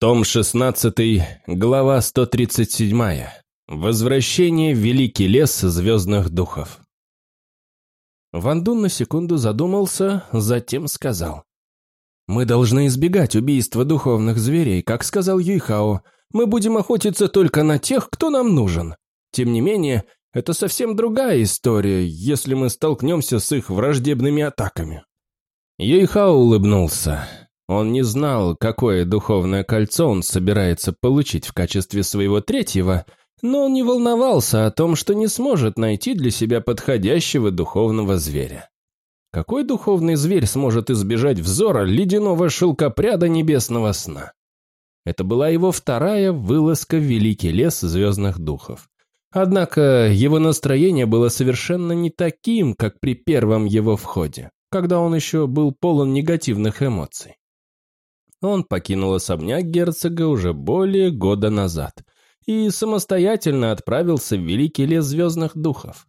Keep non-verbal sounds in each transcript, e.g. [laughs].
Том 16, глава 137. Возвращение в Великий лес звездных духов. Ван Дун на секунду задумался, затем сказал. «Мы должны избегать убийства духовных зверей, как сказал Юйхао. Мы будем охотиться только на тех, кто нам нужен. Тем не менее, это совсем другая история, если мы столкнемся с их враждебными атаками». Юйхао улыбнулся. Он не знал, какое духовное кольцо он собирается получить в качестве своего третьего, но он не волновался о том, что не сможет найти для себя подходящего духовного зверя. Какой духовный зверь сможет избежать взора ледяного шелкопряда небесного сна? Это была его вторая вылазка в великий лес звездных духов. Однако его настроение было совершенно не таким, как при первом его входе, когда он еще был полон негативных эмоций. Он покинул особняк герцога уже более года назад и самостоятельно отправился в Великий лес звездных духов.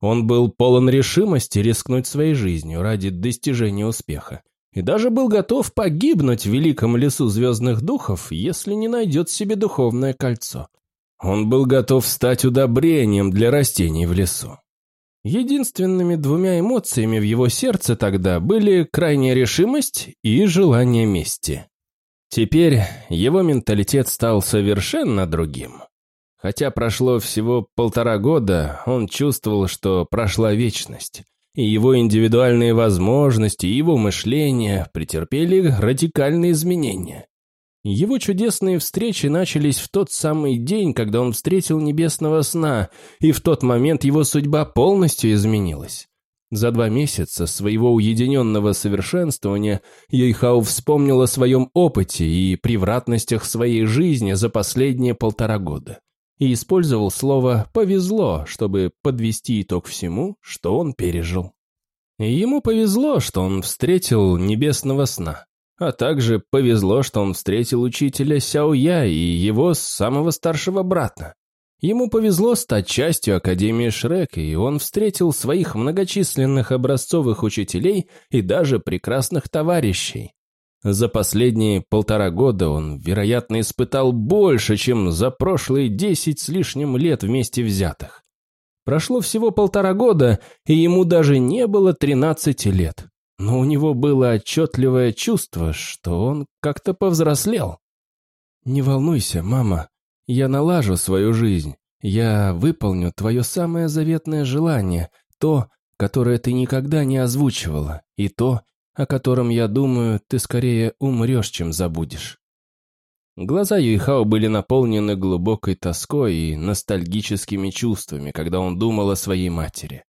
Он был полон решимости рискнуть своей жизнью ради достижения успеха и даже был готов погибнуть в Великом лесу звездных духов, если не найдет себе духовное кольцо. Он был готов стать удобрением для растений в лесу. Единственными двумя эмоциями в его сердце тогда были крайняя решимость и желание мести. Теперь его менталитет стал совершенно другим. Хотя прошло всего полтора года, он чувствовал, что прошла вечность, и его индивидуальные возможности, и его мышление претерпели радикальные изменения. Его чудесные встречи начались в тот самый день, когда он встретил небесного сна, и в тот момент его судьба полностью изменилась. За два месяца своего уединенного совершенствования Юйхао вспомнил о своем опыте и превратностях своей жизни за последние полтора года и использовал слово «повезло», чтобы подвести итог всему, что он пережил. Ему повезло, что он встретил небесного сна, а также повезло, что он встретил учителя Сяо Я и его самого старшего брата. Ему повезло стать частью Академии Шрек, и он встретил своих многочисленных образцовых учителей и даже прекрасных товарищей. За последние полтора года он, вероятно, испытал больше, чем за прошлые десять с лишним лет вместе взятых. Прошло всего полтора года, и ему даже не было тринадцати лет. Но у него было отчетливое чувство, что он как-то повзрослел. «Не волнуйся, мама», я налажу свою жизнь. Я выполню твое самое заветное желание, то, которое ты никогда не озвучивала, и то, о котором, я думаю, ты скорее умрешь, чем забудешь». Глаза Юйхао были наполнены глубокой тоской и ностальгическими чувствами, когда он думал о своей матери.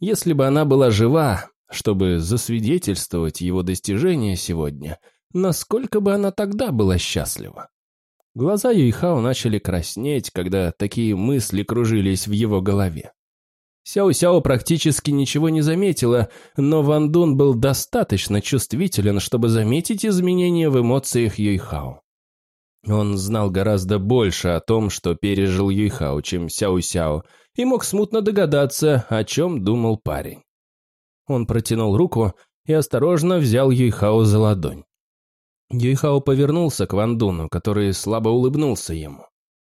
Если бы она была жива, чтобы засвидетельствовать его достижения сегодня, насколько бы она тогда была счастлива? Глаза Юйхао начали краснеть, когда такие мысли кружились в его голове. Сяо-Сяо практически ничего не заметила, но Ван Дун был достаточно чувствителен, чтобы заметить изменения в эмоциях Юйхао. Он знал гораздо больше о том, что пережил Юйхао, чем Сяо-Сяо, и мог смутно догадаться, о чем думал парень. Он протянул руку и осторожно взял Юйхао за ладонь. Юйхао повернулся к Вандуну, который слабо улыбнулся ему.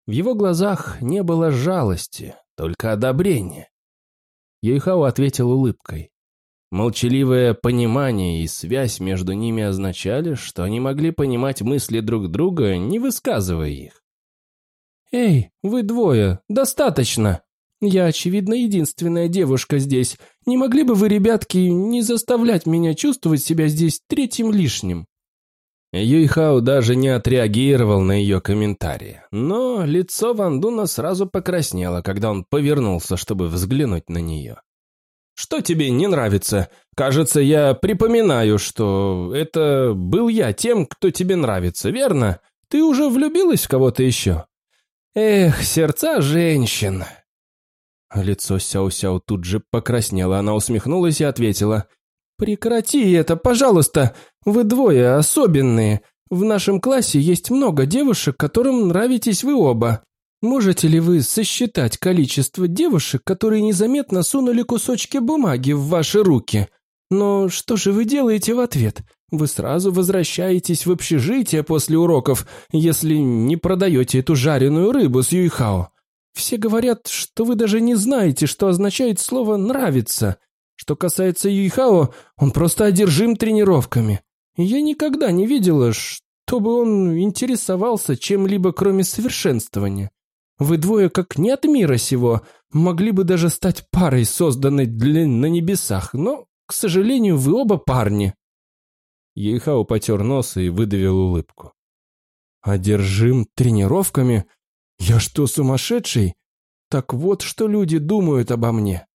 В его глазах не было жалости, только одобрение. Юйхао ответил улыбкой. Молчаливое понимание и связь между ними означали, что они могли понимать мысли друг друга, не высказывая их. «Эй, вы двое, достаточно! Я, очевидно, единственная девушка здесь. Не могли бы вы, ребятки, не заставлять меня чувствовать себя здесь третьим лишним?» Юйхао даже не отреагировал на ее комментарии, но лицо Вандуна сразу покраснело, когда он повернулся, чтобы взглянуть на нее. «Что тебе не нравится? Кажется, я припоминаю, что это был я тем, кто тебе нравится, верно? Ты уже влюбилась в кого-то еще?» «Эх, сердца женщин!» Лицо Сяо-Сяо тут же покраснело, она усмехнулась и ответила. «Прекрати это, пожалуйста! Вы двое особенные. В нашем классе есть много девушек, которым нравитесь вы оба. Можете ли вы сосчитать количество девушек, которые незаметно сунули кусочки бумаги в ваши руки? Но что же вы делаете в ответ? Вы сразу возвращаетесь в общежитие после уроков, если не продаете эту жареную рыбу с Юйхао. Все говорят, что вы даже не знаете, что означает слово «нравится». Что касается Юйхао, он просто одержим тренировками. Я никогда не видела, чтобы он интересовался чем-либо, кроме совершенствования. Вы двое, как не от мира сего, могли бы даже стать парой, созданной для на небесах, но, к сожалению, вы оба парни». Ейхао потер нос и выдавил улыбку. «Одержим тренировками? Я что, сумасшедший? Так вот, что люди думают обо мне».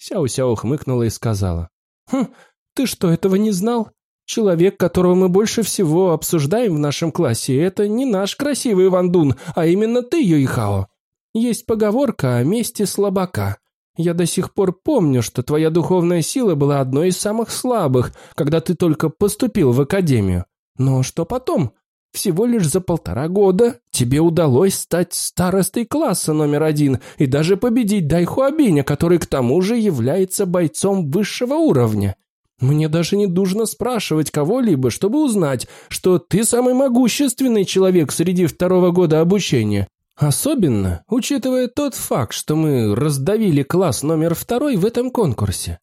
Сяо-Сяо хмыкнула и сказала. «Хм, ты что, этого не знал? Человек, которого мы больше всего обсуждаем в нашем классе, это не наш красивый Вандун, а именно ты, Юйхао. Есть поговорка о месте слабака. Я до сих пор помню, что твоя духовная сила была одной из самых слабых, когда ты только поступил в академию. Но что потом? Всего лишь за полтора года тебе удалось стать старостой класса номер один и даже победить Дайхуабиня, который к тому же является бойцом высшего уровня. Мне даже не нужно спрашивать кого-либо, чтобы узнать, что ты самый могущественный человек среди второго года обучения. Особенно, учитывая тот факт, что мы раздавили класс номер второй в этом конкурсе.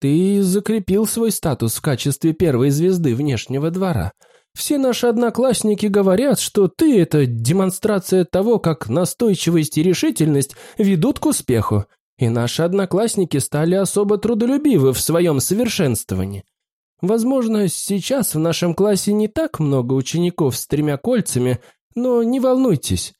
Ты закрепил свой статус в качестве первой звезды внешнего двора. Все наши одноклассники говорят, что ты – это демонстрация того, как настойчивость и решительность ведут к успеху, и наши одноклассники стали особо трудолюбивы в своем совершенствовании. Возможно, сейчас в нашем классе не так много учеников с тремя кольцами, но не волнуйтесь.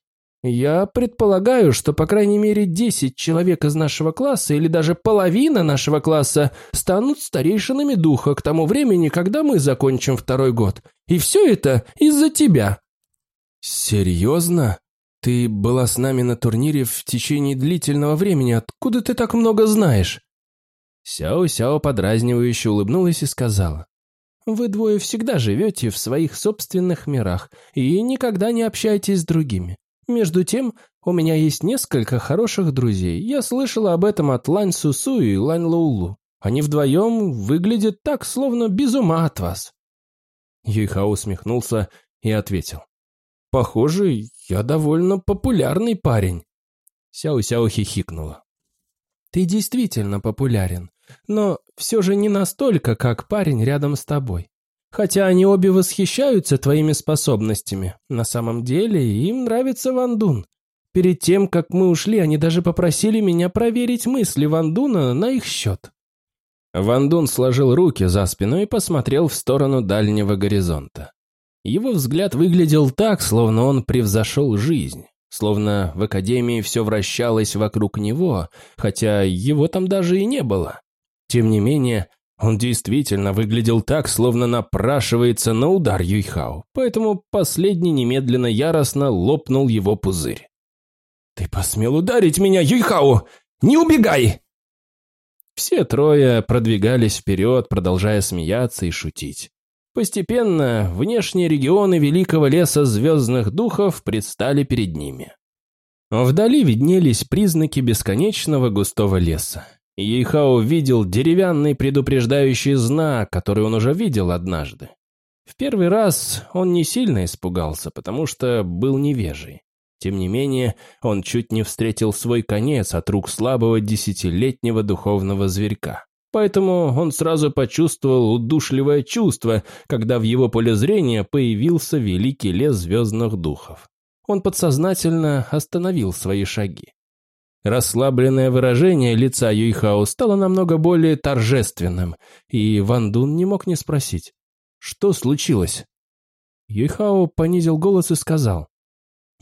Я предполагаю, что по крайней мере 10 человек из нашего класса или даже половина нашего класса станут старейшинами духа к тому времени, когда мы закончим второй год. И все это из-за тебя. Серьезно? «Ты была с нами на турнире в течение длительного времени. Откуда ты так много знаешь?» Сяо-Сяо подразнивающе улыбнулась и сказала. «Вы двое всегда живете в своих собственных мирах и никогда не общаетесь с другими. Между тем, у меня есть несколько хороших друзей. Я слышала об этом от Лань Сусу и Лань Лоулу. Они вдвоем выглядят так, словно без ума от вас». Юйхао усмехнулся и ответил. Похоже, я довольно популярный парень. Сяо-Сяо хихикнула. Ты действительно популярен, но все же не настолько, как парень рядом с тобой. Хотя они обе восхищаются твоими способностями, на самом деле им нравится Вандун. Перед тем, как мы ушли, они даже попросили меня проверить мысли Вандуна на их счет. Вандун сложил руки за спину и посмотрел в сторону дальнего горизонта. Его взгляд выглядел так, словно он превзошел жизнь, словно в академии все вращалось вокруг него, хотя его там даже и не было. Тем не менее, он действительно выглядел так, словно напрашивается на удар Юйхао, поэтому последний немедленно яростно лопнул его пузырь. «Ты посмел ударить меня, Юйхао! Не убегай!» Все трое продвигались вперед, продолжая смеяться и шутить. Постепенно внешние регионы великого леса звездных духов предстали перед ними. Вдали виднелись признаки бесконечного густого леса. Ейхао видел деревянный предупреждающий знак, который он уже видел однажды. В первый раз он не сильно испугался, потому что был невежий. Тем не менее, он чуть не встретил свой конец от рук слабого десятилетнего духовного зверька. Поэтому он сразу почувствовал удушливое чувство, когда в его поле зрения появился великий лес звездных духов. Он подсознательно остановил свои шаги. Расслабленное выражение лица Юйхао стало намного более торжественным, и Ван Дун не мог не спросить, что случилось. Юйхао понизил голос и сказал,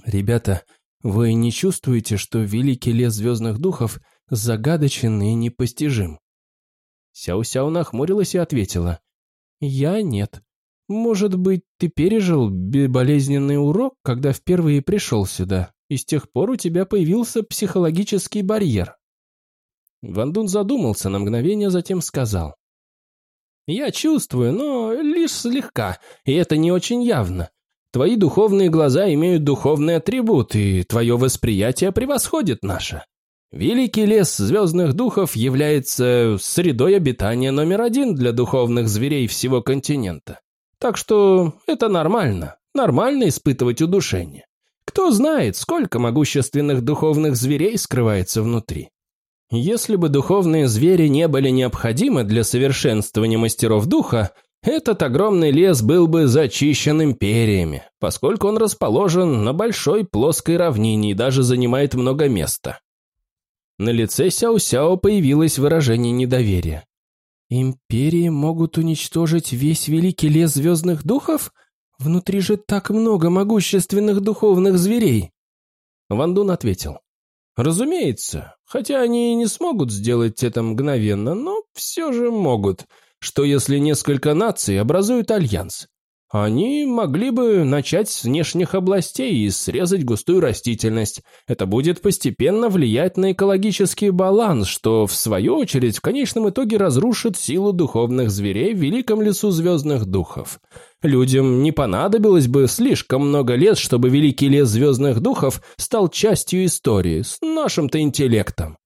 «Ребята, вы не чувствуете, что великий лес звездных духов загадочен и непостижим?» Сяо-Сяо нахмурилась и ответила. «Я нет. Может быть, ты пережил болезненный урок, когда впервые пришел сюда, и с тех пор у тебя появился психологический барьер?» Вандун задумался на мгновение, затем сказал. «Я чувствую, но лишь слегка, и это не очень явно. Твои духовные глаза имеют духовный атрибут, и твое восприятие превосходит наше. Великий лес звездных духов является средой обитания номер один для духовных зверей всего континента. Так что это нормально, нормально испытывать удушение. Кто знает, сколько могущественных духовных зверей скрывается внутри. Если бы духовные звери не были необходимы для совершенствования мастеров духа, этот огромный лес был бы зачищен империями, поскольку он расположен на большой плоской равнине и даже занимает много места. На лице Сяо-Сяо появилось выражение недоверия. «Империи могут уничтожить весь великий лес звездных духов? Внутри же так много могущественных духовных зверей!» Ван ответил. «Разумеется, хотя они и не смогут сделать это мгновенно, но все же могут. Что если несколько наций образуют альянс? Они могли бы начать с внешних областей и срезать густую растительность. Это будет постепенно влиять на экологический баланс, что, в свою очередь, в конечном итоге разрушит силу духовных зверей в великом лесу звездных духов. Людям не понадобилось бы слишком много лет, чтобы великий лес звездных духов стал частью истории с нашим-то интеллектом.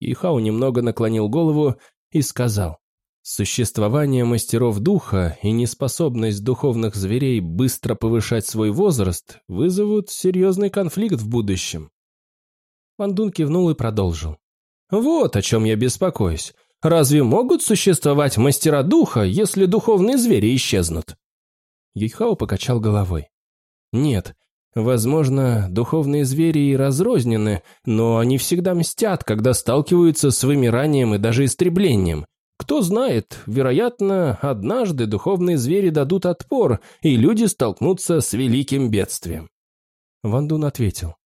Ихау немного наклонил голову и сказал. Существование мастеров духа и неспособность духовных зверей быстро повышать свой возраст вызовут серьезный конфликт в будущем. Вандун кивнул и продолжил. «Вот о чем я беспокоюсь. Разве могут существовать мастера духа, если духовные звери исчезнут?» Юйхао покачал головой. «Нет, возможно, духовные звери и разрознены, но они всегда мстят, когда сталкиваются с вымиранием и даже истреблением. Кто знает, вероятно, однажды духовные звери дадут отпор, и люди столкнутся с великим бедствием. Ван Дун ответил.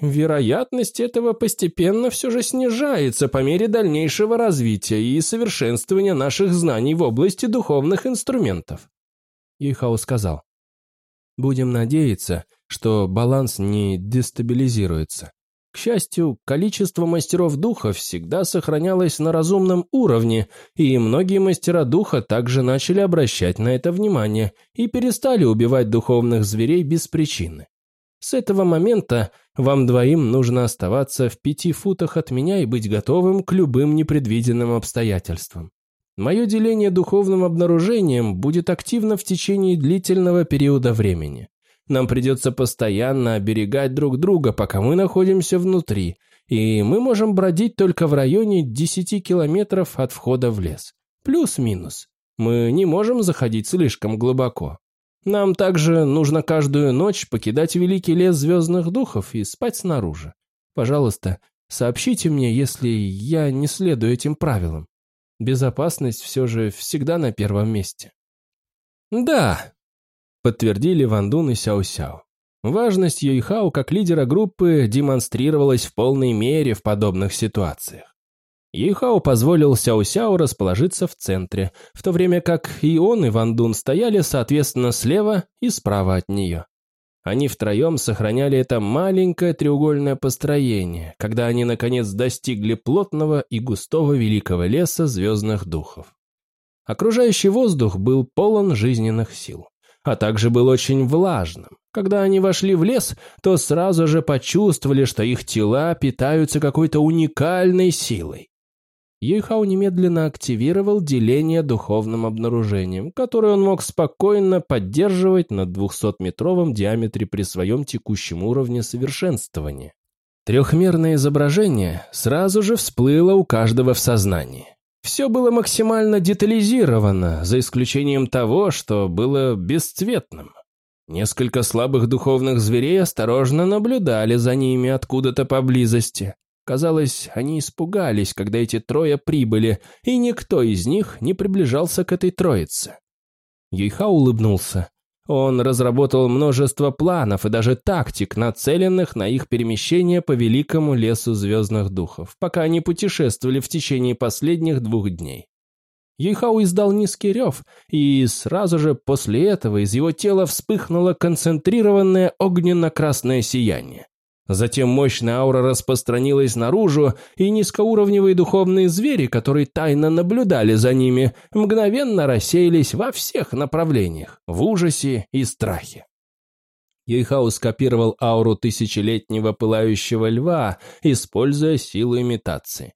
Вероятность этого постепенно все же снижается по мере дальнейшего развития и совершенствования наших знаний в области духовных инструментов. Ихао сказал. Будем надеяться, что баланс не дестабилизируется. К счастью, количество мастеров духа всегда сохранялось на разумном уровне, и многие мастера духа также начали обращать на это внимание и перестали убивать духовных зверей без причины. С этого момента вам двоим нужно оставаться в пяти футах от меня и быть готовым к любым непредвиденным обстоятельствам. Мое деление духовным обнаружением будет активно в течение длительного периода времени. Нам придется постоянно оберегать друг друга, пока мы находимся внутри, и мы можем бродить только в районе 10 километров от входа в лес. Плюс-минус. Мы не можем заходить слишком глубоко. Нам также нужно каждую ночь покидать великий лес звездных духов и спать снаружи. Пожалуйста, сообщите мне, если я не следую этим правилам. Безопасность все же всегда на первом месте. Да, подтвердили Ван Дун и Сяо Сяо. Важность Юйхао как лидера группы демонстрировалась в полной мере в подобных ситуациях. Юйхао позволил Сяо Сяо расположиться в центре, в то время как и он, и Ван Дун стояли, соответственно, слева и справа от нее. Они втроем сохраняли это маленькое треугольное построение, когда они, наконец, достигли плотного и густого великого леса звездных духов. Окружающий воздух был полон жизненных сил а также был очень влажным. Когда они вошли в лес, то сразу же почувствовали, что их тела питаются какой-то уникальной силой. Юйхау немедленно активировал деление духовным обнаружением, которое он мог спокойно поддерживать на 200-метровом диаметре при своем текущем уровне совершенствования. Трехмерное изображение сразу же всплыло у каждого в сознании. Все было максимально детализировано, за исключением того, что было бесцветным. Несколько слабых духовных зверей осторожно наблюдали за ними откуда-то поблизости. Казалось, они испугались, когда эти трое прибыли, и никто из них не приближался к этой троице. Юйха улыбнулся. Он разработал множество планов и даже тактик, нацеленных на их перемещение по великому лесу звездных духов, пока они путешествовали в течение последних двух дней. Юйхау издал низкий рев, и сразу же после этого из его тела вспыхнуло концентрированное огненно-красное сияние. Затем мощная аура распространилась наружу, и низкоуровневые духовные звери, которые тайно наблюдали за ними, мгновенно рассеялись во всех направлениях, в ужасе и страхе. Ейхау скопировал ауру тысячелетнего пылающего льва, используя силу имитации.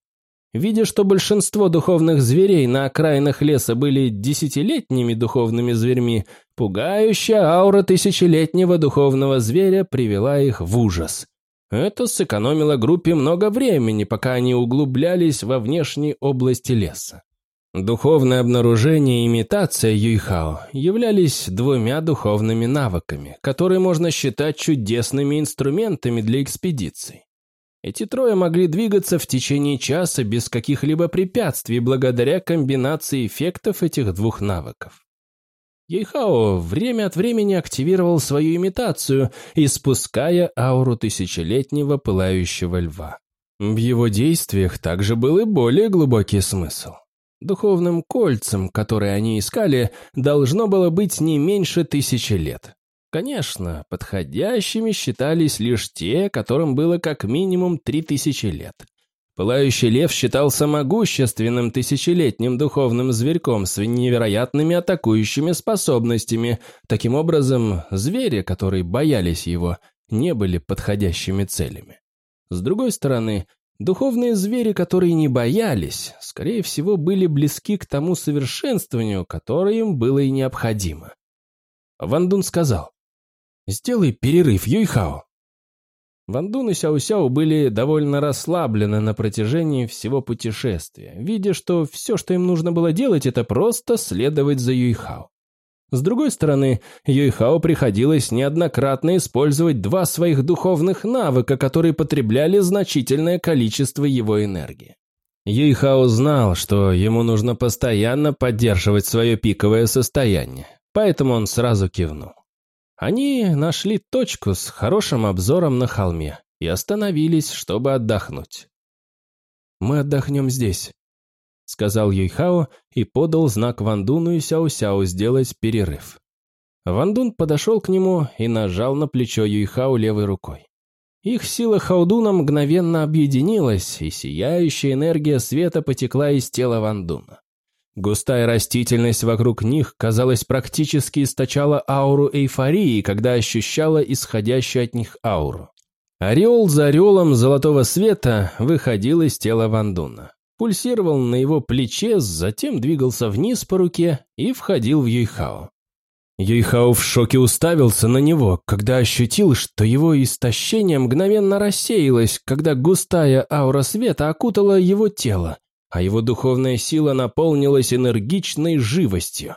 Видя, что большинство духовных зверей на окраинах леса были десятилетними духовными зверьми, пугающая аура тысячелетнего духовного зверя привела их в ужас. Это сэкономило группе много времени, пока они углублялись во внешней области леса. Духовное обнаружение и имитация Юйхао являлись двумя духовными навыками, которые можно считать чудесными инструментами для экспедиций. Эти трое могли двигаться в течение часа без каких-либо препятствий благодаря комбинации эффектов этих двух навыков. Ейхао время от времени активировал свою имитацию, испуская ауру тысячелетнего пылающего льва. В его действиях также был и более глубокий смысл. Духовным кольцем, которое они искали, должно было быть не меньше тысячи лет. Конечно, подходящими считались лишь те, которым было как минимум три тысячи лет. Пылающий лев считался могущественным тысячелетним духовным зверьком с невероятными атакующими способностями. Таким образом, звери, которые боялись его, не были подходящими целями. С другой стороны, духовные звери, которые не боялись, скорее всего, были близки к тому совершенствованию, которое им было и необходимо. Ван Дун сказал, Сделай перерыв, Юйхао. Ван Дун и Сяо Сяо были довольно расслаблены на протяжении всего путешествия, видя, что все, что им нужно было делать, это просто следовать за Юйхао. С другой стороны, Юйхао приходилось неоднократно использовать два своих духовных навыка, которые потребляли значительное количество его энергии. Юйхао знал, что ему нужно постоянно поддерживать свое пиковое состояние, поэтому он сразу кивнул. Они нашли точку с хорошим обзором на холме и остановились, чтобы отдохнуть. «Мы отдохнем здесь», — сказал Юйхао и подал знак Вандуну и Сяо-Сяо сделать перерыв. Вандун подошел к нему и нажал на плечо Юйхао левой рукой. Их сила Хаудуна мгновенно объединилась, и сияющая энергия света потекла из тела Вандуна. Густая растительность вокруг них, казалось, практически источала ауру эйфории, когда ощущала исходящую от них ауру. Ореол за ореолом золотого света выходил из тела Вандуна. Пульсировал на его плече, затем двигался вниз по руке и входил в Юйхао. Юйхао в шоке уставился на него, когда ощутил, что его истощение мгновенно рассеялось, когда густая аура света окутала его тело, а его духовная сила наполнилась энергичной живостью.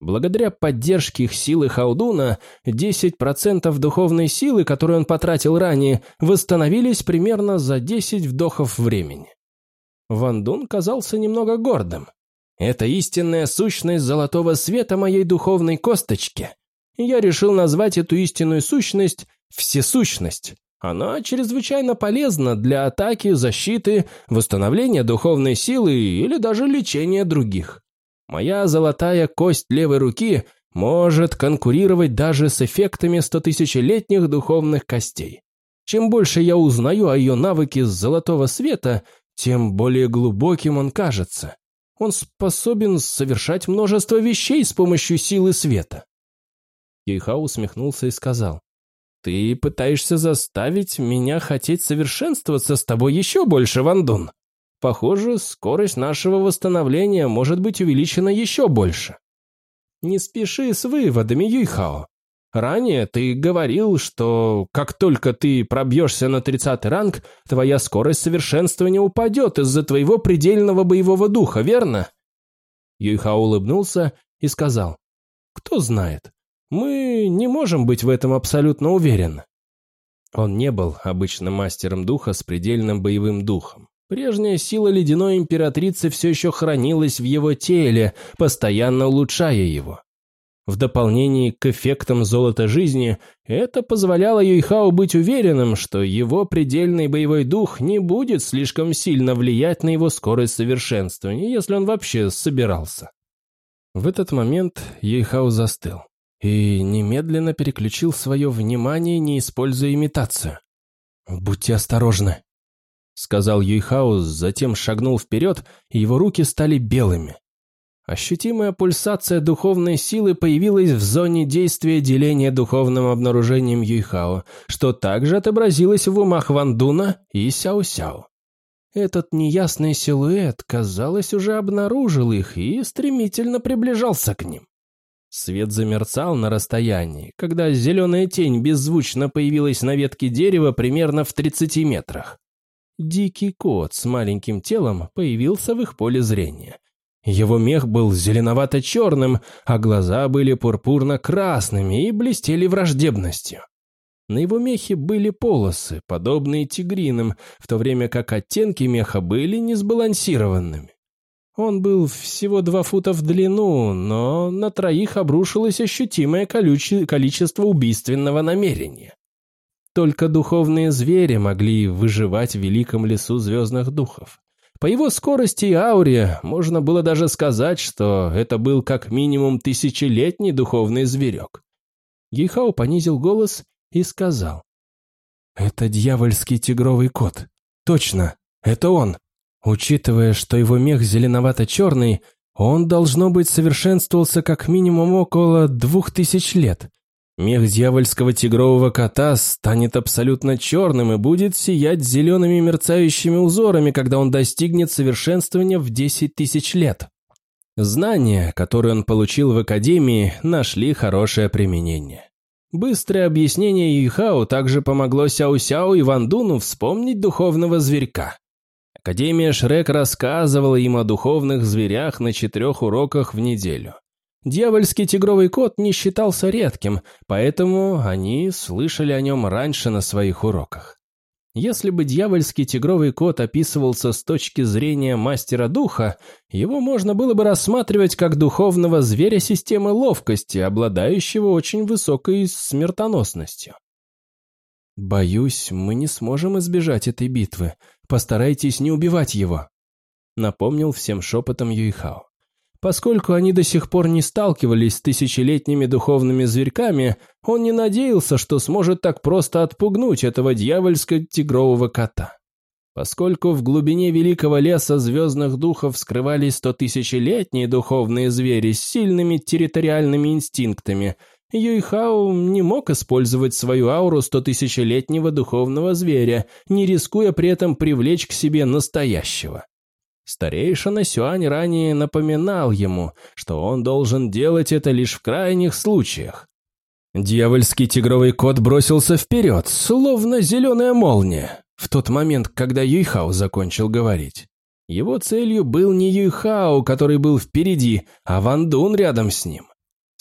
Благодаря поддержке их силы Хаудуна, 10% духовной силы, которую он потратил ранее, восстановились примерно за 10 вдохов времени. Ван Дун казался немного гордым. Это истинная сущность золотого света моей духовной косточки. Я решил назвать эту истинную сущность «всесущность», она чрезвычайно полезна для атаки, защиты, восстановления духовной силы или даже лечения других. Моя золотая кость левой руки может конкурировать даже с эффектами стотысячелетних духовных костей. Чем больше я узнаю о ее навыке золотого света, тем более глубоким он кажется. Он способен совершать множество вещей с помощью силы света. Кейхау усмехнулся и сказал, ты пытаешься заставить меня хотеть совершенствоваться с тобой еще больше, Вандун. Похоже, скорость нашего восстановления может быть увеличена еще больше. Не спеши с выводами, Юйхао. Ранее ты говорил, что как только ты пробьешься на 30 ранг, твоя скорость совершенствования упадет из-за твоего предельного боевого духа, верно? Юйхао улыбнулся и сказал, кто знает, мы не можем быть в этом абсолютно уверены. Он не был обычным мастером духа с предельным боевым духом. Прежняя сила ледяной императрицы все еще хранилась в его теле, постоянно улучшая его. В дополнение к эффектам золота жизни, это позволяло Юйхао быть уверенным, что его предельный боевой дух не будет слишком сильно влиять на его скорость совершенствования, если он вообще собирался. В этот момент Юйхао застыл и немедленно переключил свое внимание, не используя имитацию. «Будьте осторожны», — сказал Юйхаус, затем шагнул вперед, и его руки стали белыми. Ощутимая пульсация духовной силы появилась в зоне действия деления духовным обнаружением Юйхао, что также отобразилось в умах Вандуна и Сяо-Сяо. Этот неясный силуэт, казалось, уже обнаружил их и стремительно приближался к ним. Свет замерцал на расстоянии, когда зеленая тень беззвучно появилась на ветке дерева примерно в 30 метрах. Дикий кот с маленьким телом появился в их поле зрения. Его мех был зеленовато-черным, а глаза были пурпурно-красными и блестели враждебностью. На его мехе были полосы, подобные тигриным, в то время как оттенки меха были несбалансированными. Он был всего два фута в длину, но на троих обрушилось ощутимое количество убийственного намерения. Только духовные звери могли выживать в великом лесу звездных духов. По его скорости и ауре можно было даже сказать, что это был как минимум тысячелетний духовный зверек. Гейхау понизил голос и сказал. «Это дьявольский тигровый кот. Точно, это он. Учитывая, что его мех зеленовато-черный, он, должно быть, совершенствовался как минимум около двух тысяч лет. Мех дьявольского тигрового кота станет абсолютно черным и будет сиять зелеными мерцающими узорами, когда он достигнет совершенствования в десять тысяч лет. Знания, которые он получил в Академии, нашли хорошее применение. Быстрое объяснение Юйхао также помогло Сяо-Сяо и Вандуну вспомнить духовного зверька. Академия Шрек рассказывала им о духовных зверях на четырех уроках в неделю. Дьявольский тигровый кот не считался редким, поэтому они слышали о нем раньше на своих уроках. Если бы дьявольский тигровый кот описывался с точки зрения мастера духа, его можно было бы рассматривать как духовного зверя системы ловкости, обладающего очень высокой смертоносностью. «Боюсь, мы не сможем избежать этой битвы. Постарайтесь не убивать его», — напомнил всем шепотом Юйхао. Поскольку они до сих пор не сталкивались с тысячелетними духовными зверьками, он не надеялся, что сможет так просто отпугнуть этого дьявольско-тигрового кота. Поскольку в глубине великого леса звездных духов скрывались стотысячелетние духовные звери с сильными территориальными инстинктами, Юйхао не мог использовать свою ауру стотысячелетнего духовного зверя, не рискуя при этом привлечь к себе настоящего. Старейшина Сюань ранее напоминал ему, что он должен делать это лишь в крайних случаях. Дьявольский тигровый кот бросился вперед, словно зеленая молния, в тот момент, когда Юйхао закончил говорить. Его целью был не Юйхао, который был впереди, а Ван Дун рядом с ним.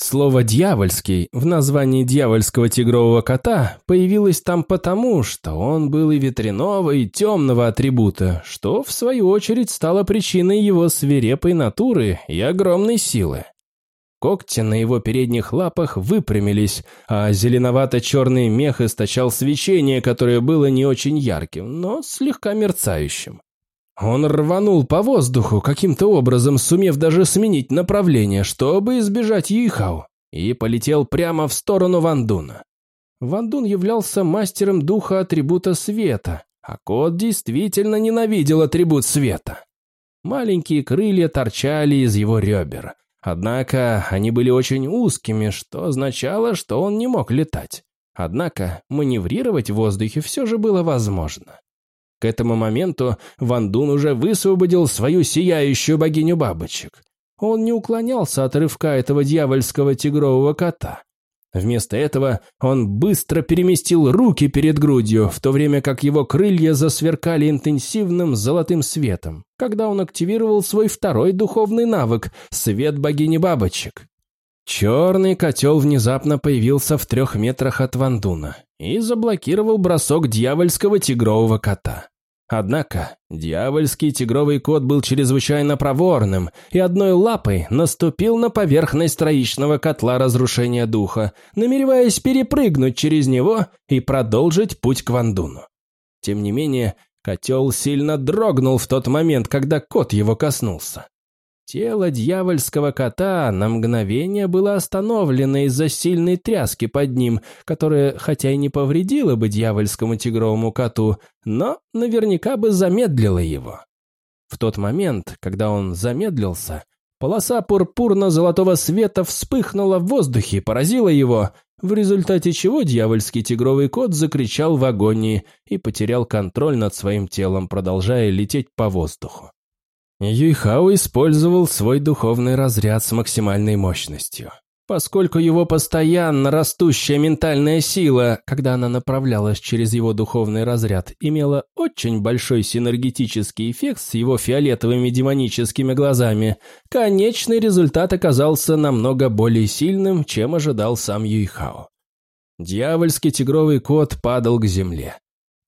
Слово «дьявольский» в названии дьявольского тигрового кота появилось там потому, что он был и ветряного, и темного атрибута, что, в свою очередь, стало причиной его свирепой натуры и огромной силы. Когти на его передних лапах выпрямились, а зеленовато-черный мех источал свечение, которое было не очень ярким, но слегка мерцающим. Он рванул по воздуху, каким-то образом сумев даже сменить направление, чтобы избежать Юйхао, и полетел прямо в сторону Вандуна. Вандун являлся мастером духа атрибута света, а кот действительно ненавидел атрибут света. Маленькие крылья торчали из его ребер, однако они были очень узкими, что означало, что он не мог летать. Однако маневрировать в воздухе все же было возможно. К этому моменту Ван Дун уже высвободил свою сияющую богиню бабочек. Он не уклонялся от рывка этого дьявольского тигрового кота. Вместо этого он быстро переместил руки перед грудью, в то время как его крылья засверкали интенсивным золотым светом, когда он активировал свой второй духовный навык – свет богини бабочек. Черный котел внезапно появился в трех метрах от Вандуна и заблокировал бросок дьявольского тигрового кота. Однако дьявольский тигровый кот был чрезвычайно проворным и одной лапой наступил на поверхность троичного котла разрушения духа, намереваясь перепрыгнуть через него и продолжить путь к Вандуну. Тем не менее, котел сильно дрогнул в тот момент, когда кот его коснулся. Тело дьявольского кота на мгновение было остановлено из-за сильной тряски под ним, которая хотя и не повредила бы дьявольскому тигровому коту, но наверняка бы замедлила его. В тот момент, когда он замедлился, Полоса пурпурно-золотого света вспыхнула в воздухе и поразила его, в результате чего дьявольский тигровый кот закричал в агонии и потерял контроль над своим телом, продолжая лететь по воздуху. Юйхао использовал свой духовный разряд с максимальной мощностью. Поскольку его постоянно растущая ментальная сила, когда она направлялась через его духовный разряд, имела очень большой синергетический эффект с его фиолетовыми демоническими глазами, конечный результат оказался намного более сильным, чем ожидал сам Юйхао. Дьявольский тигровый кот падал к земле.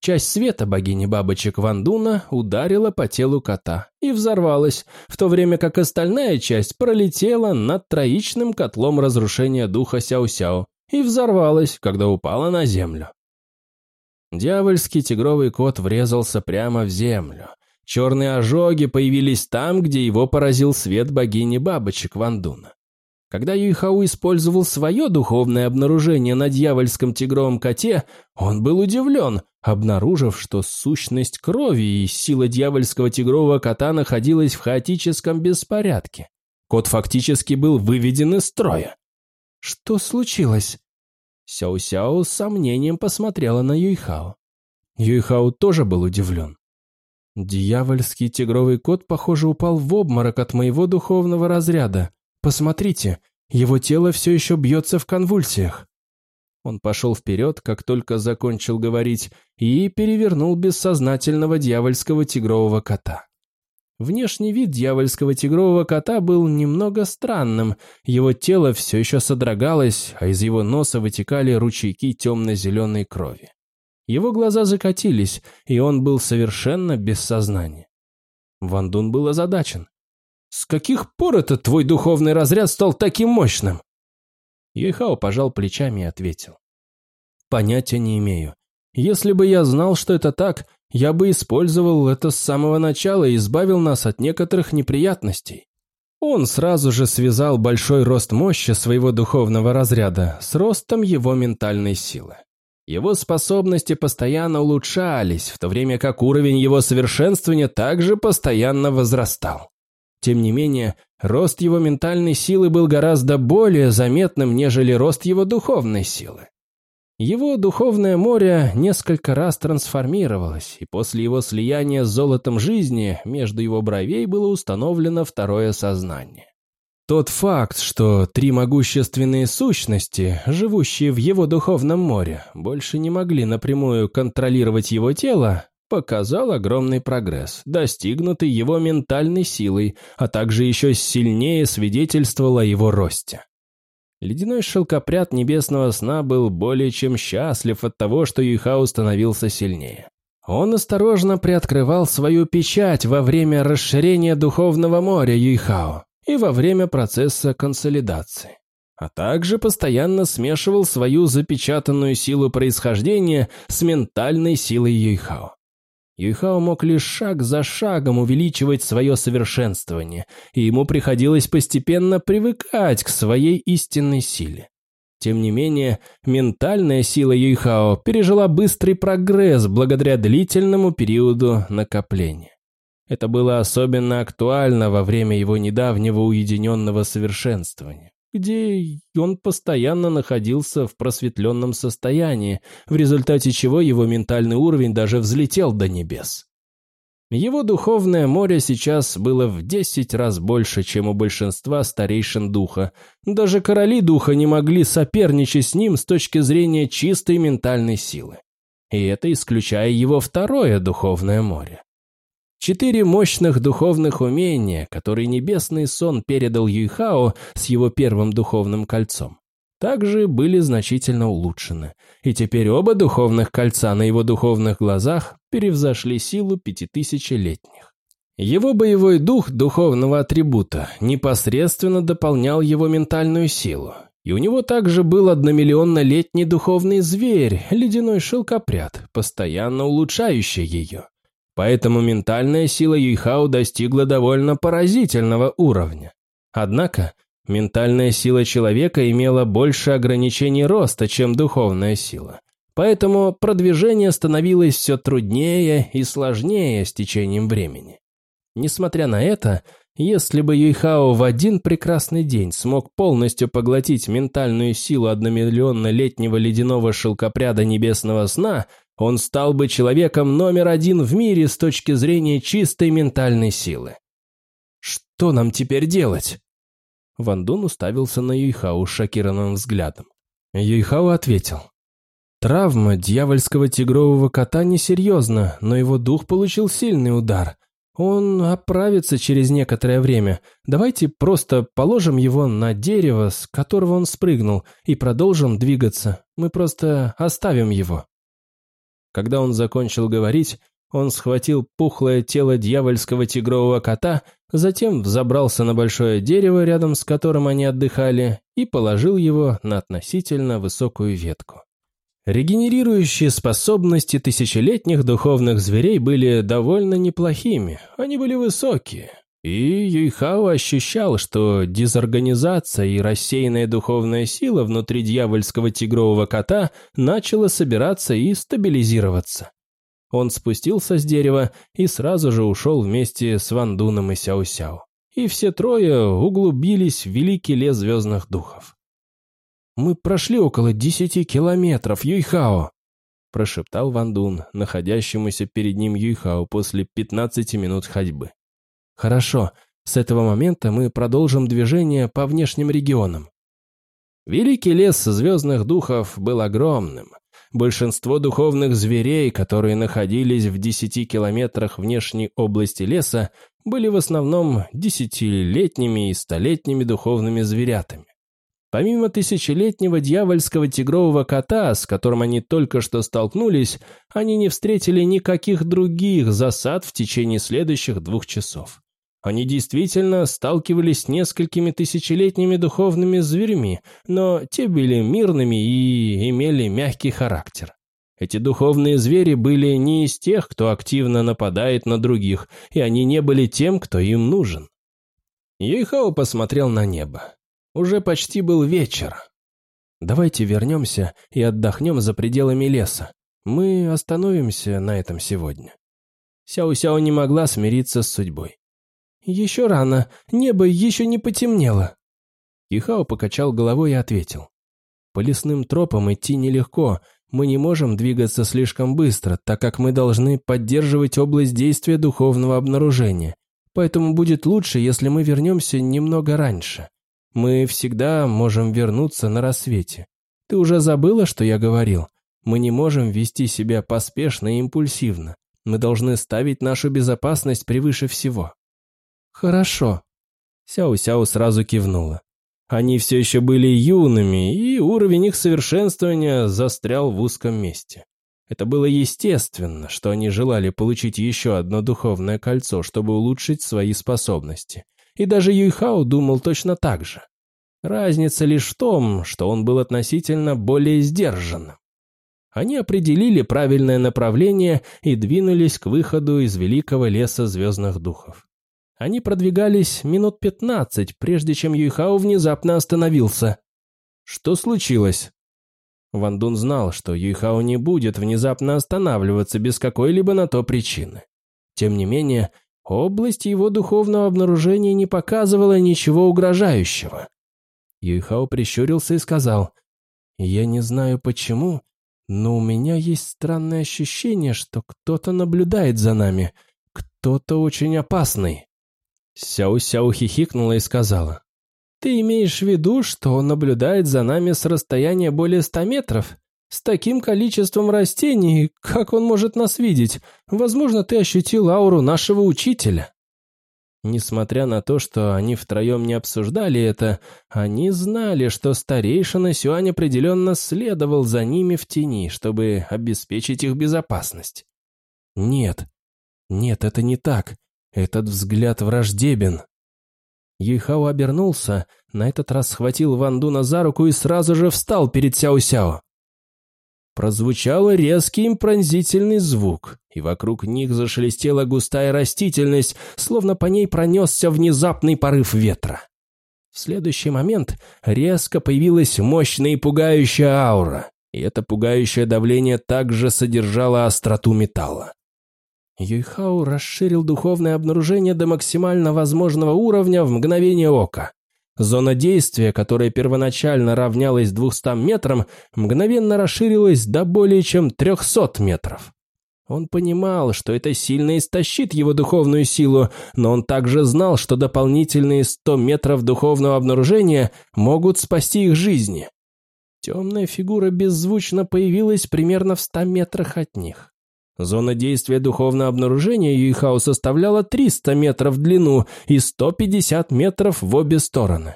Часть света богини бабочек Вандуна ударила по телу кота и взорвалась, в то время как остальная часть пролетела над троичным котлом разрушения духа Сяо-Сяо и взорвалась, когда упала на землю. Дьявольский тигровый кот врезался прямо в землю. Черные ожоги появились там, где его поразил свет богини бабочек Вандуна. Когда Юйхау использовал свое духовное обнаружение на дьявольском тигровом коте, он был удивлен, обнаружив, что сущность крови и сила дьявольского тигрового кота находилась в хаотическом беспорядке. Кот фактически был выведен из строя. Что случилось? Сяо-Сяо с сомнением посмотрела на Юйхао. Юйхао тоже был удивлен. Дьявольский тигровый кот, похоже, упал в обморок от моего духовного разряда. Посмотрите, его тело все еще бьется в конвульсиях. Он пошел вперед, как только закончил говорить, и перевернул бессознательного дьявольского тигрового кота. Внешний вид дьявольского тигрового кота был немного странным, его тело все еще содрогалось, а из его носа вытекали ручейки темно-зеленой крови. Его глаза закатились, и он был совершенно без сознания. Ван Дун был озадачен. С каких пор этот твой духовный разряд стал таким мощным? Юйхао пожал плечами и ответил. Понятия не имею. Если бы я знал, что это так, я бы использовал это с самого начала и избавил нас от некоторых неприятностей. Он сразу же связал большой рост мощи своего духовного разряда с ростом его ментальной силы. Его способности постоянно улучшались, в то время как уровень его совершенствования также постоянно возрастал. Тем не менее, рост его ментальной силы был гораздо более заметным, нежели рост его духовной силы. Его духовное море несколько раз трансформировалось, и после его слияния с золотом жизни между его бровей было установлено второе сознание. Тот факт, что три могущественные сущности, живущие в его духовном море, больше не могли напрямую контролировать его тело, показал огромный прогресс, достигнутый его ментальной силой, а также еще сильнее свидетельствовал о его росте. Ледяной шелкопряд небесного сна был более чем счастлив от того, что Юйхао становился сильнее. Он осторожно приоткрывал свою печать во время расширения духовного моря Юйхао и во время процесса консолидации, а также постоянно смешивал свою запечатанную силу происхождения с ментальной силой Юйхао. Юйхао мог лишь шаг за шагом увеличивать свое совершенствование, и ему приходилось постепенно привыкать к своей истинной силе. Тем не менее, ментальная сила Юйхао пережила быстрый прогресс благодаря длительному периоду накопления. Это было особенно актуально во время его недавнего уединенного совершенствования где он постоянно находился в просветленном состоянии, в результате чего его ментальный уровень даже взлетел до небес. Его духовное море сейчас было в десять раз больше, чем у большинства старейшин духа. Даже короли духа не могли соперничать с ним с точки зрения чистой ментальной силы. И это исключая его второе духовное море. Четыре мощных духовных умения, которые небесный сон передал Юйхао с его первым духовным кольцом, также были значительно улучшены, и теперь оба духовных кольца на его духовных глазах превзошли силу пятитысячелетних. Его боевой дух духовного атрибута непосредственно дополнял его ментальную силу, и у него также был одномиллионнолетний духовный зверь, ледяной шелкопряд, постоянно улучшающий ее. Поэтому ментальная сила Юйхао достигла довольно поразительного уровня. Однако, ментальная сила человека имела больше ограничений роста, чем духовная сила. Поэтому продвижение становилось все труднее и сложнее с течением времени. Несмотря на это, если бы Юйхао в один прекрасный день смог полностью поглотить ментальную силу одномиллионно-летнего ледяного шелкопряда небесного сна, он стал бы человеком номер один в мире с точки зрения чистой ментальной силы. Что нам теперь делать? Ван Дун уставился на Юйхао шокированным взглядом. Юйхао ответил. Травма дьявольского тигрового кота несерьезна, но его дух получил сильный удар. Он оправится через некоторое время. Давайте просто положим его на дерево, с которого он спрыгнул, и продолжим двигаться. Мы просто оставим его. Когда он закончил говорить, он схватил пухлое тело дьявольского тигрового кота, затем взобрался на большое дерево, рядом с которым они отдыхали, и положил его на относительно высокую ветку. Регенерирующие способности тысячелетних духовных зверей были довольно неплохими, они были высокие. И Юйхао ощущал, что дезорганизация и рассеянная духовная сила внутри дьявольского тигрового кота начала собираться и стабилизироваться. Он спустился с дерева и сразу же ушел вместе с Вандуном и Сяо-Сяо. И все трое углубились в великий лес звездных духов. «Мы прошли около десяти километров, Юйхао!» прошептал Ван Дун, находящемуся перед ним Юйхао после пятнадцати минут ходьбы. «Хорошо, с этого момента мы продолжим движение по внешним регионам». Великий лес звездных духов был огромным. Большинство духовных зверей, которые находились в десяти километрах внешней области леса, были в основном десятилетними и столетними духовными зверятами. Помимо тысячелетнего дьявольского тигрового кота, с которым они только что столкнулись, они не встретили никаких других засад в течение следующих двух часов. Они действительно сталкивались с несколькими тысячелетними духовными зверями, но те были мирными и имели мягкий характер. Эти духовные звери были не из тех, кто активно нападает на других, и они не были тем, кто им нужен. Ейхао посмотрел на небо. Уже почти был вечер. Давайте вернемся и отдохнем за пределами леса. Мы остановимся на этом сегодня. Сяо-Сяо не могла смириться с судьбой. «Еще рано, небо еще не потемнело». Кихао покачал головой и ответил. «По лесным тропам идти нелегко, мы не можем двигаться слишком быстро, так как мы должны поддерживать область действия духовного обнаружения. Поэтому будет лучше, если мы вернемся немного раньше. Мы всегда можем вернуться на рассвете. Ты уже забыла, что я говорил? Мы не можем вести себя поспешно и импульсивно. Мы должны ставить нашу безопасность превыше всего». «Хорошо». Сяо-Сяо сразу кивнула. Они все еще были юными, и уровень их совершенствования застрял в узком месте. Это было естественно, что они желали получить еще одно духовное кольцо, чтобы улучшить свои способности. И даже Юйхао думал точно так же. Разница лишь в том, что он был относительно более сдержанным. Они определили правильное направление и двинулись к выходу из великого леса звездных духов. Они продвигались минут пятнадцать, прежде чем Юйхао внезапно остановился. Что случилось? Ван Дун знал, что Юйхао не будет внезапно останавливаться без какой-либо на то причины. Тем не менее, Область его духовного обнаружения не показывала ничего угрожающего. Юйхао прищурился и сказал, «Я не знаю почему, но у меня есть странное ощущение, что кто-то наблюдает за нами, кто-то очень опасный». Сяо-Сяо хихикнула и сказала, «Ты имеешь в виду, что он наблюдает за нами с расстояния более ста метров? С таким количеством растений, как он может нас видеть? Возможно, ты ощутил ауру нашего учителя». Несмотря на то, что они втроем не обсуждали это, они знали, что старейшина Сюань определенно следовал за ними в тени, чтобы обеспечить их безопасность. «Нет, нет, это не так. Этот взгляд враждебен». Юйхао обернулся, на этот раз схватил Ван Дуна за руку и сразу же встал перед Сяо-Сяо. Прозвучал резкий пронзительный звук, и вокруг них зашелестела густая растительность, словно по ней пронесся внезапный порыв ветра. В следующий момент резко появилась мощная и пугающая аура, и это пугающее давление также содержало остроту металла. Юйхао расширил духовное обнаружение до максимально возможного уровня в мгновение ока. Зона действия, которая первоначально равнялась 200 метрам, мгновенно расширилась до более чем 300 метров. Он понимал, что это сильно истощит его духовную силу, но он также знал, что дополнительные 100 метров духовного обнаружения могут спасти их жизни. Темная фигура беззвучно появилась примерно в 100 метрах от них. Зона действия духовного обнаружения Юйхао составляла 300 метров в длину и 150 метров в обе стороны.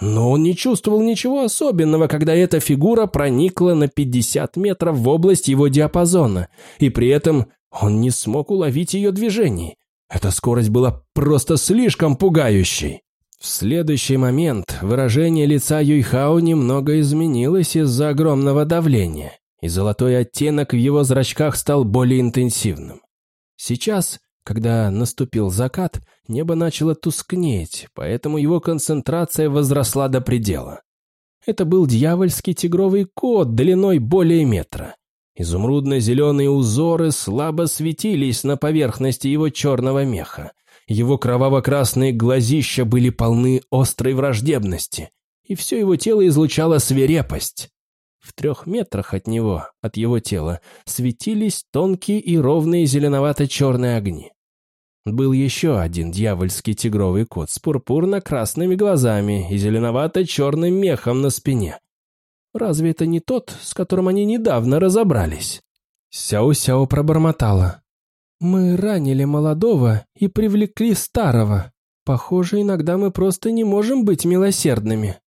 Но он не чувствовал ничего особенного, когда эта фигура проникла на 50 метров в область его диапазона, и при этом он не смог уловить ее движений. Эта скорость была просто слишком пугающей. В следующий момент выражение лица Юйхао немного изменилось из-за огромного давления и золотой оттенок в его зрачках стал более интенсивным. Сейчас, когда наступил закат, небо начало тускнеть, поэтому его концентрация возросла до предела. Это был дьявольский тигровый кот длиной более метра. Изумрудно-зеленые узоры слабо светились на поверхности его черного меха. Его кроваво-красные глазища были полны острой враждебности, и все его тело излучало свирепость. В трех метрах от него, от его тела, светились тонкие и ровные зеленовато-черные огни. Был еще один дьявольский тигровый кот с пурпурно-красными глазами и зеленовато-черным мехом на спине. Разве это не тот, с которым они недавно разобрались? Сяо-Сяо пробормотала. «Мы ранили молодого и привлекли старого. Похоже, иногда мы просто не можем быть милосердными».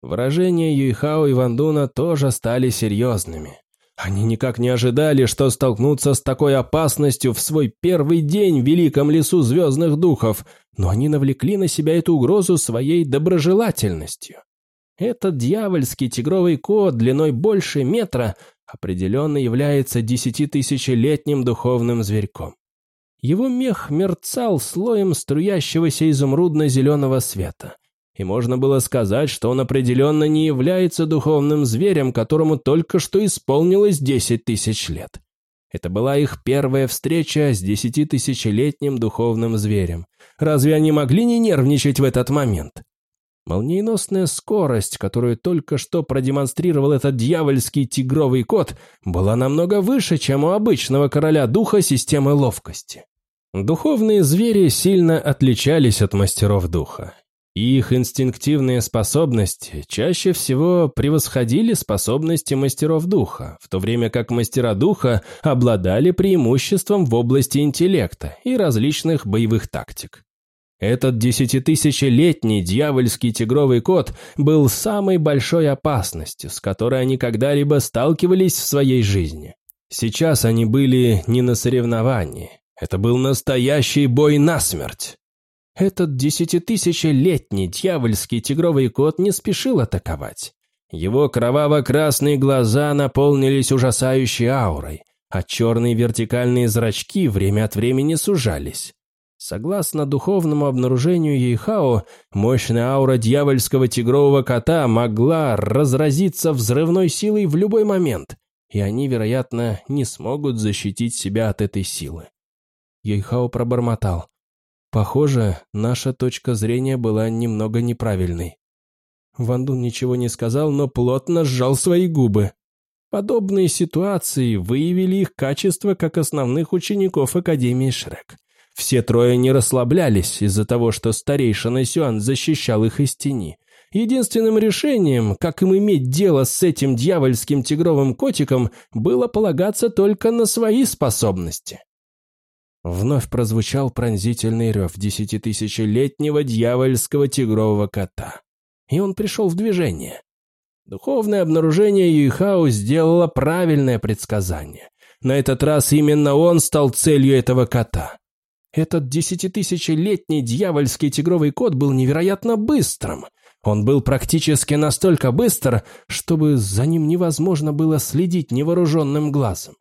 Выражения Юйхао и Вандуна тоже стали серьезными. Они никак не ожидали, что столкнутся с такой опасностью в свой первый день в Великом лесу звездных духов, но они навлекли на себя эту угрозу своей доброжелательностью. Этот дьявольский тигровый кот длиной больше метра определенно является десятитысячелетним духовным зверьком. Его мех мерцал слоем струящегося изумрудно-зеленого света – и можно было сказать, что он определенно не является духовным зверем, которому только что исполнилось десять тысяч лет. Это была их первая встреча с десятитысячелетним духовным зверем. Разве они могли не нервничать в этот момент? Молниеносная скорость, которую только что продемонстрировал этот дьявольский тигровый кот, была намного выше, чем у обычного короля духа системы ловкости. Духовные звери сильно отличались от мастеров духа, их инстинктивные способности чаще всего превосходили способности мастеров духа, в то время как мастера духа обладали преимуществом в области интеллекта и различных боевых тактик. Этот десятитысячелетний дьявольский тигровый кот был самой большой опасностью, с которой они когда-либо сталкивались в своей жизни. Сейчас они были не на соревновании. Это был настоящий бой насмерть. Этот десятитысячелетний дьявольский тигровый кот не спешил атаковать. Его кроваво-красные глаза наполнились ужасающей аурой, а черные вертикальные зрачки время от времени сужались. Согласно духовному обнаружению Ейхао, мощная аура дьявольского тигрового кота могла разразиться взрывной силой в любой момент, и они, вероятно, не смогут защитить себя от этой силы. Ейхао пробормотал. Похоже, наша точка зрения была немного неправильной. Вандун ничего не сказал, но плотно сжал свои губы. Подобные ситуации выявили их качество как основных учеников Академии Шрек. Все трое не расслаблялись из-за того, что старейшина Сюан защищал их из тени. Единственным решением, как им иметь дело с этим дьявольским тигровым котиком, было полагаться только на свои способности. Вновь прозвучал пронзительный рев десятитысячелетнего дьявольского тигрового кота. И он пришел в движение. Духовное обнаружение Юйхао сделало правильное предсказание. На этот раз именно он стал целью этого кота. Этот десятитысячелетний дьявольский тигровый кот был невероятно быстрым. Он был практически настолько быстр, чтобы за ним невозможно было следить невооруженным глазом.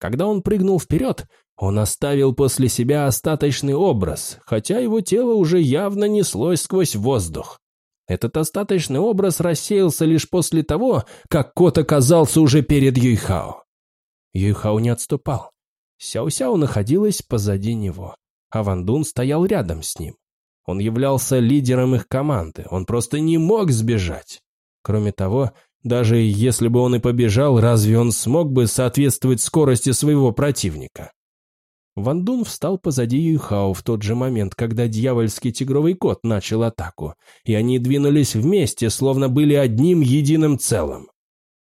Когда он прыгнул вперед, он оставил после себя остаточный образ, хотя его тело уже явно неслось сквозь воздух. Этот остаточный образ рассеялся лишь после того, как кот оказался уже перед Юйхао. Юйхао не отступал. Сяо-Сяо находилась позади него, а Ван Дун стоял рядом с ним. Он являлся лидером их команды, он просто не мог сбежать. Кроме того, даже если бы он и побежал, разве он смог бы соответствовать скорости своего противника? Ван Дун встал позади Юйхао в тот же момент, когда дьявольский тигровый кот начал атаку, и они двинулись вместе, словно были одним единым целым.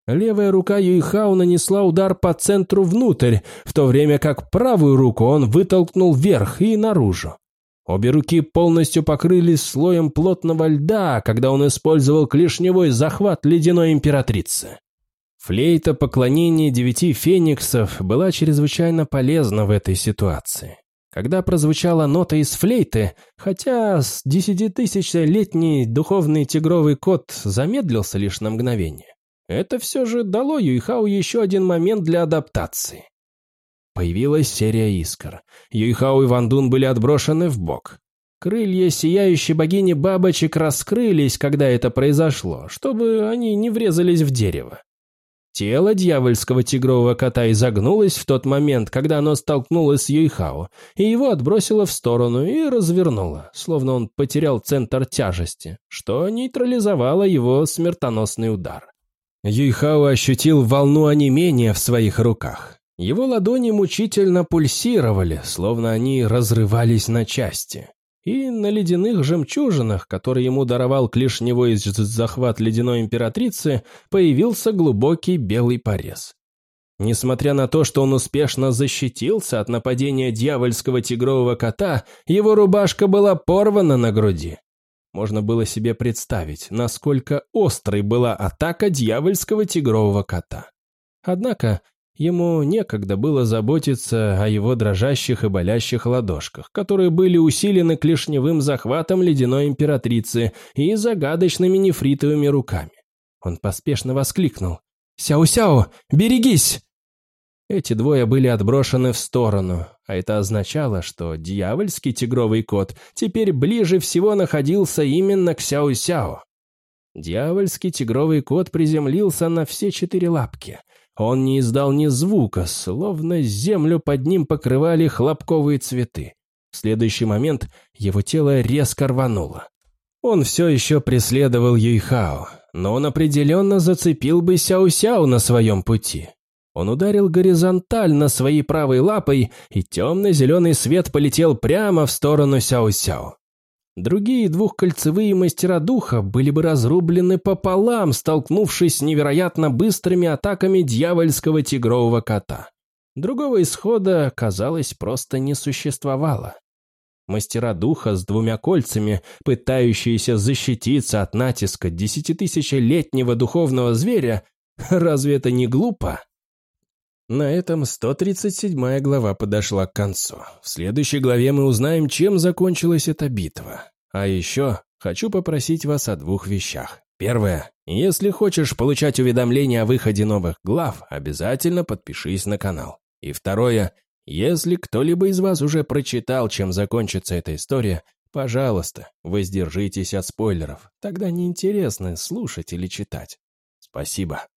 Левая рука Юйхао нанесла удар по центру внутрь, в то время как правую руку он вытолкнул вверх и наружу. Обе руки полностью покрылись слоем плотного льда, когда он использовал клешневой захват ледяной императрицы. Флейта поклонения девяти фениксов была чрезвычайно полезна в этой ситуации. Когда прозвучала нота из флейты, хотя с десятитысячелетний духовный тигровый кот замедлился лишь на мгновение, это все же дало Юйхау еще один момент для адаптации. Появилась серия искр. Юйхау и Вандун были отброшены в бок. Крылья сияющей богини бабочек раскрылись, когда это произошло, чтобы они не врезались в дерево. Тело дьявольского тигрового кота изогнулось в тот момент, когда оно столкнулось с Юйхао, и его отбросило в сторону и развернуло, словно он потерял центр тяжести, что нейтрализовало его смертоносный удар. Юйхао ощутил волну онемения в своих руках. Его ладони мучительно пульсировали, словно они разрывались на части и на ледяных жемчужинах, которые ему даровал клешневой захват ледяной императрицы, появился глубокий белый порез. Несмотря на то, что он успешно защитился от нападения дьявольского тигрового кота, его рубашка была порвана на груди. Можно было себе представить, насколько острой была атака дьявольского тигрового кота. Однако Ему некогда было заботиться о его дрожащих и болящих ладошках, которые были усилены клешневым захватом ледяной императрицы и загадочными нефритовыми руками. Он поспешно воскликнул. «Сяо-сяо, берегись!» Эти двое были отброшены в сторону, а это означало, что дьявольский тигровый кот теперь ближе всего находился именно к Сяо-сяо. Дьявольский тигровый кот приземлился на все четыре лапки – он не издал ни звука, словно землю под ним покрывали хлопковые цветы. В следующий момент его тело резко рвануло. Он все еще преследовал Юйхао, но он определенно зацепил бы Сяо-Сяо на своем пути. Он ударил горизонтально своей правой лапой, и темно-зеленый свет полетел прямо в сторону Сяо-Сяо. Другие двухкольцевые мастера духа были бы разрублены пополам, столкнувшись с невероятно быстрыми атаками дьявольского тигрового кота. Другого исхода, казалось, просто не существовало. Мастера духа с двумя кольцами, пытающиеся защититься от натиска десятитысячелетнего духовного зверя, [laughs] разве это не глупо? На этом 137 глава подошла к концу. В следующей главе мы узнаем, чем закончилась эта битва. А еще хочу попросить вас о двух вещах. Первое. Если хочешь получать уведомления о выходе новых глав, обязательно подпишись на канал. И второе. Если кто-либо из вас уже прочитал, чем закончится эта история, пожалуйста, воздержитесь от спойлеров. Тогда неинтересно слушать или читать. Спасибо.